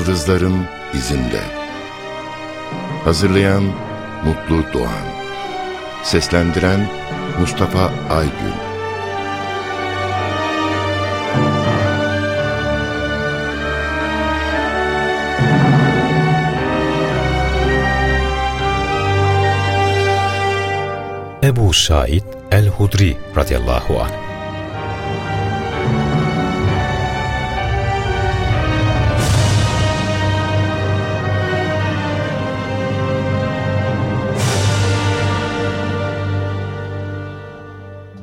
Yıldızların izinde. Hazırlayan Mutlu Doğan. Seslendiren Mustafa Aygün. Ebu Said el-Hudri radıyallahu anh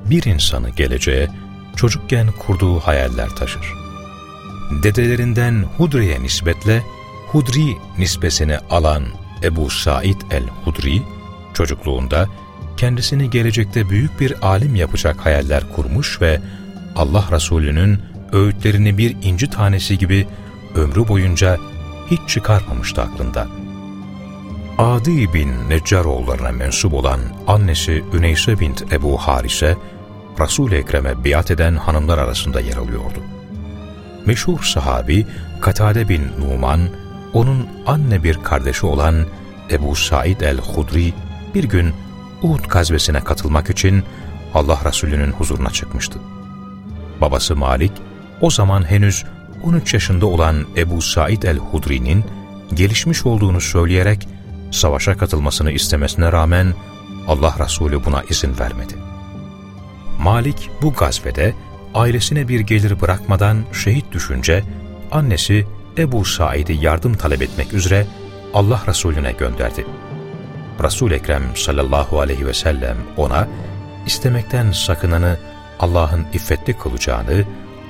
bir insanı geleceğe çocukken kurduğu hayaller taşır. Dedelerinden Hudri'ye nispetle Hudri nisbesini alan Ebu Said el-Hudri, çocukluğunda kendisini gelecekte büyük bir alim yapacak hayaller kurmuş ve Allah Resulü'nün öğütlerini bir inci tanesi gibi ömrü boyunca hiç çıkarmamıştı aklından. Adi bin Neccaroğullarına mensup olan annesi Üneyse bint Ebu Harise, Resul-i Ekrem'e biat eden hanımlar arasında yer alıyordu. Meşhur sahabi Katade bin Numan, onun anne bir kardeşi olan Ebu Said el-Hudri bir gün Uhud gazvesine katılmak için Allah Resulü'nün huzuruna çıkmıştı. Babası Malik, o zaman henüz 13 yaşında olan Ebu Said el-Hudri'nin gelişmiş olduğunu söyleyerek savaşa katılmasını istemesine rağmen Allah Resulü buna izin vermedi. Malik bu gazvede ailesine bir gelir bırakmadan şehit düşünce annesi Ebu Said'i yardım talep etmek üzere Allah Resulüne gönderdi. Resul Ekrem sallallahu aleyhi ve sellem ona istemekten sakınanı Allah'ın iffetli kılacağını,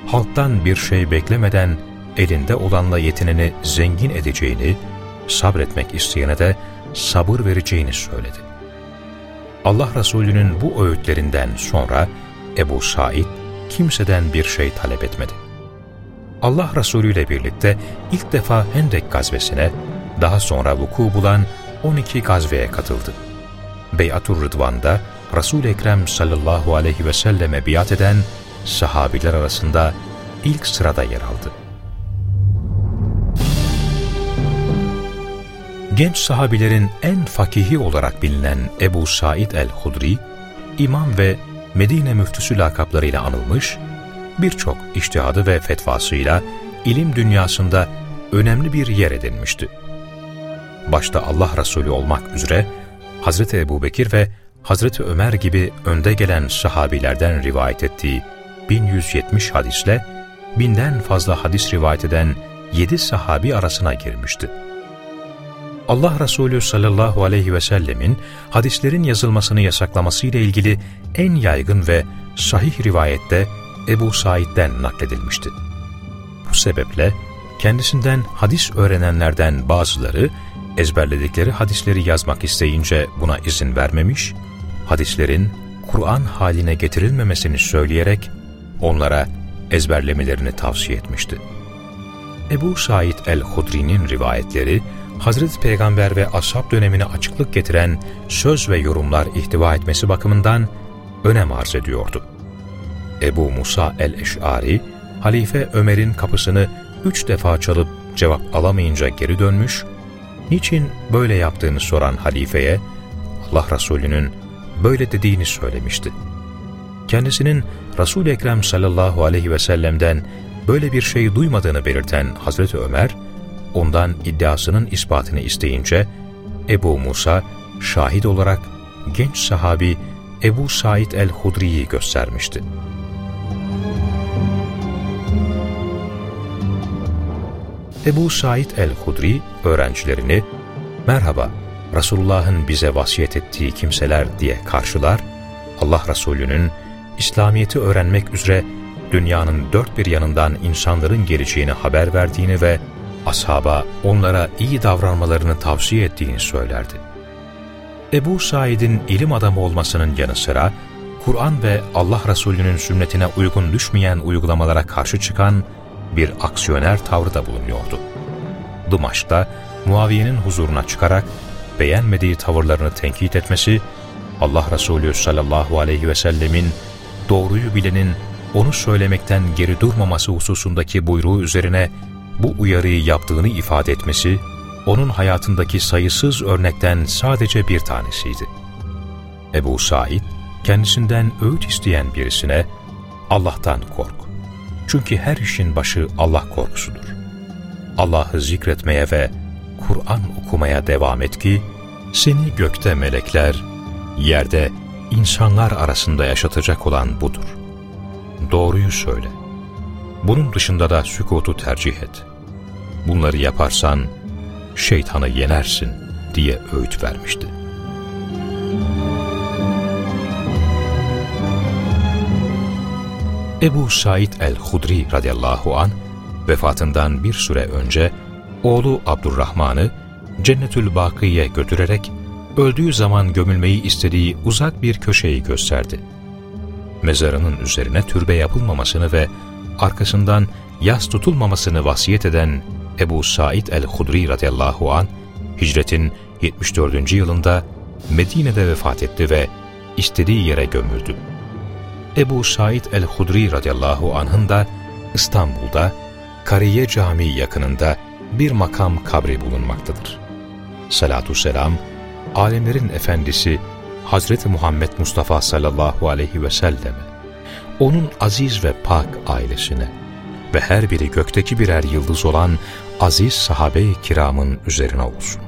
halktan bir şey beklemeden elinde olanla yetineni zengin edeceğini, sabretmek isteyene de sabır vereceğini söyledi. Allah Resulü'nün bu öğütlerinden sonra Ebu Said kimseden bir şey talep etmedi. Allah Resulü ile birlikte ilk defa Hendek gazvesine, daha sonra vuku bulan 12 gazveye katıldı. Beyatur Rıdvan'da Resul-i Ekrem sallallahu aleyhi ve selleme biat eden sahabiler arasında ilk sırada yer aldı. Genç sahabilerin en fakihi olarak bilinen Ebu Said el-Hudri, imam ve Medine müftüsü lakaplarıyla anılmış, birçok iştihadı ve fetvasıyla ilim dünyasında önemli bir yer edinmişti. Başta Allah Resulü olmak üzere Hazreti Ebu Bekir ve Hazreti Ömer gibi önde gelen sahabilerden rivayet ettiği 1170 hadisle binden fazla hadis rivayet eden 7 sahabi arasına girmişti. Allah Resulü sallallahu aleyhi ve sellemin hadislerin yazılmasını yasaklaması ile ilgili en yaygın ve sahih rivayette Ebu Said'den nakledilmişti. Bu sebeple kendisinden hadis öğrenenlerden bazıları ezberledikleri hadisleri yazmak isteyince buna izin vermemiş, hadislerin Kur'an haline getirilmemesini söyleyerek onlara ezberlemelerini tavsiye etmişti. Ebu Said el-Hudri'nin rivayetleri, Hazreti Peygamber ve ashab dönemine açıklık getiren söz ve yorumlar ihtiva etmesi bakımından önem arz ediyordu. Ebu Musa el-Eş'ari, Halife Ömer'in kapısını üç defa çalıp cevap alamayınca geri dönmüş, niçin böyle yaptığını soran halifeye, Allah Resulü'nün böyle dediğini söylemişti. Kendisinin Resul-i Ekrem sallallahu aleyhi ve sellem'den böyle bir şey duymadığını belirten Hazreti Ömer, ondan iddiasının ispatını isteyince, Ebu Musa şahit olarak genç sahabi Ebu Said el-Hudri'yi göstermişti. Ebu Said el-Hudri öğrencilerini merhaba Resulullah'ın bize vasiyet ettiği kimseler diye karşılar, Allah Resulü'nün İslamiyet'i öğrenmek üzere dünyanın dört bir yanından insanların geleceğini haber verdiğini ve ashaba onlara iyi davranmalarını tavsiye ettiğini söylerdi. Ebu Said'in ilim adamı olmasının yanı sıra, Kur'an ve Allah Resulü'nün sünnetine uygun düşmeyen uygulamalara karşı çıkan bir aksiyoner tavrı da bulunuyordu. Dımaş'ta Muaviye'nin huzuruna çıkarak beğenmediği tavırlarını tenkit etmesi, Allah Resulü sallallahu aleyhi ve sellemin doğruyu bilenin onu söylemekten geri durmaması hususundaki buyruğu üzerine bu uyarıyı yaptığını ifade etmesi, onun hayatındaki sayısız örnekten sadece bir tanesiydi. Ebu Said, kendisinden öğüt isteyen birisine, Allah'tan kork. Çünkü her işin başı Allah korkusudur. Allah'ı zikretmeye ve Kur'an okumaya devam et ki, seni gökte melekler, yerde insanlar arasında yaşatacak olan budur. Doğruyu söyle. Bunun dışında da sükutu tercih et. Bunları yaparsan şeytanı yenersin diye öğüt vermişti. Ebu Said el-Hudri radıyallahu an vefatından bir süre önce oğlu Abdurrahman'ı Cennetül Bakı'ya götürerek öldüğü zaman gömülmeyi istediği uzak bir köşeyi gösterdi. Mezarının üzerine türbe yapılmamasını ve arkasından yas tutulmamasını vasiyet eden Ebu Said el-Hudri radıyallahu an hicretin 74. yılında Medine'de vefat etti ve istediği yere gömüldü. Ebu Said el-Hudri radıyallahu anh'ın da İstanbul'da Kariye Camii yakınında bir makam kabri bulunmaktadır. Salatü selam, alemlerin efendisi Hazreti Muhammed Mustafa sallallahu aleyhi ve selleme, onun aziz ve pak ailesine ve her biri gökteki birer yıldız olan aziz sahabe-i kiramın üzerine olsun.